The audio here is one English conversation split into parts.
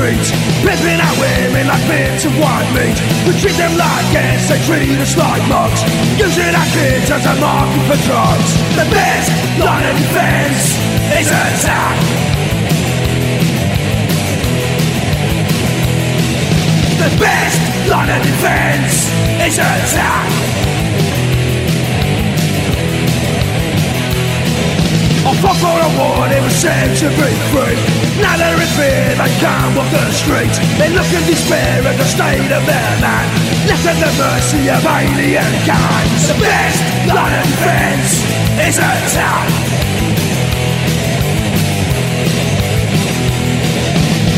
feet, ripping our women like bits of white meat. We treat them like guests, they treat us like mugs, using our kids as a market for drugs. The best line of defense is attack. The best line of defense is attack. Said to be free. Now they're in fear, they can't walk the streets. They look in despair at the state of their land. Left at the mercy of alien kinds. The best line of defense is attack.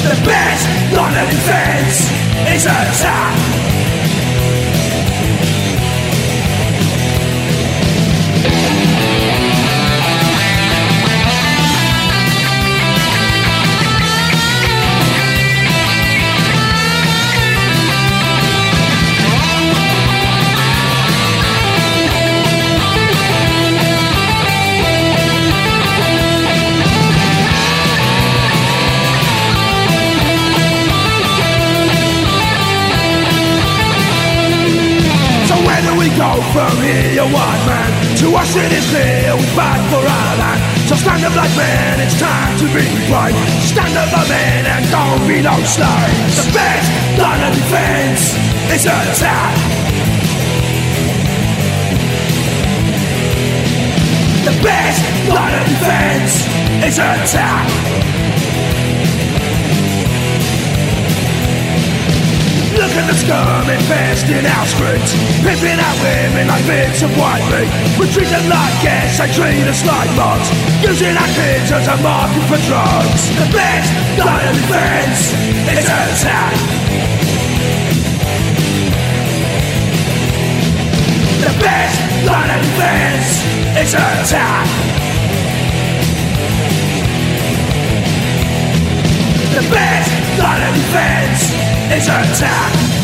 The best line of defense is attack. go from here, one man To us it is clear, we fight for our land. So stand up like men, it's time to be brave Stand up like men and don't be no slaves The best line of defense is attack The best line of defense is attack Look at in our streets Pimping out women like bits of white meat. We treat them like guests, they treat us like mugs Using our kids as a market for drugs. The best of defense is attack The best line of defense is attack The best line of defense is attack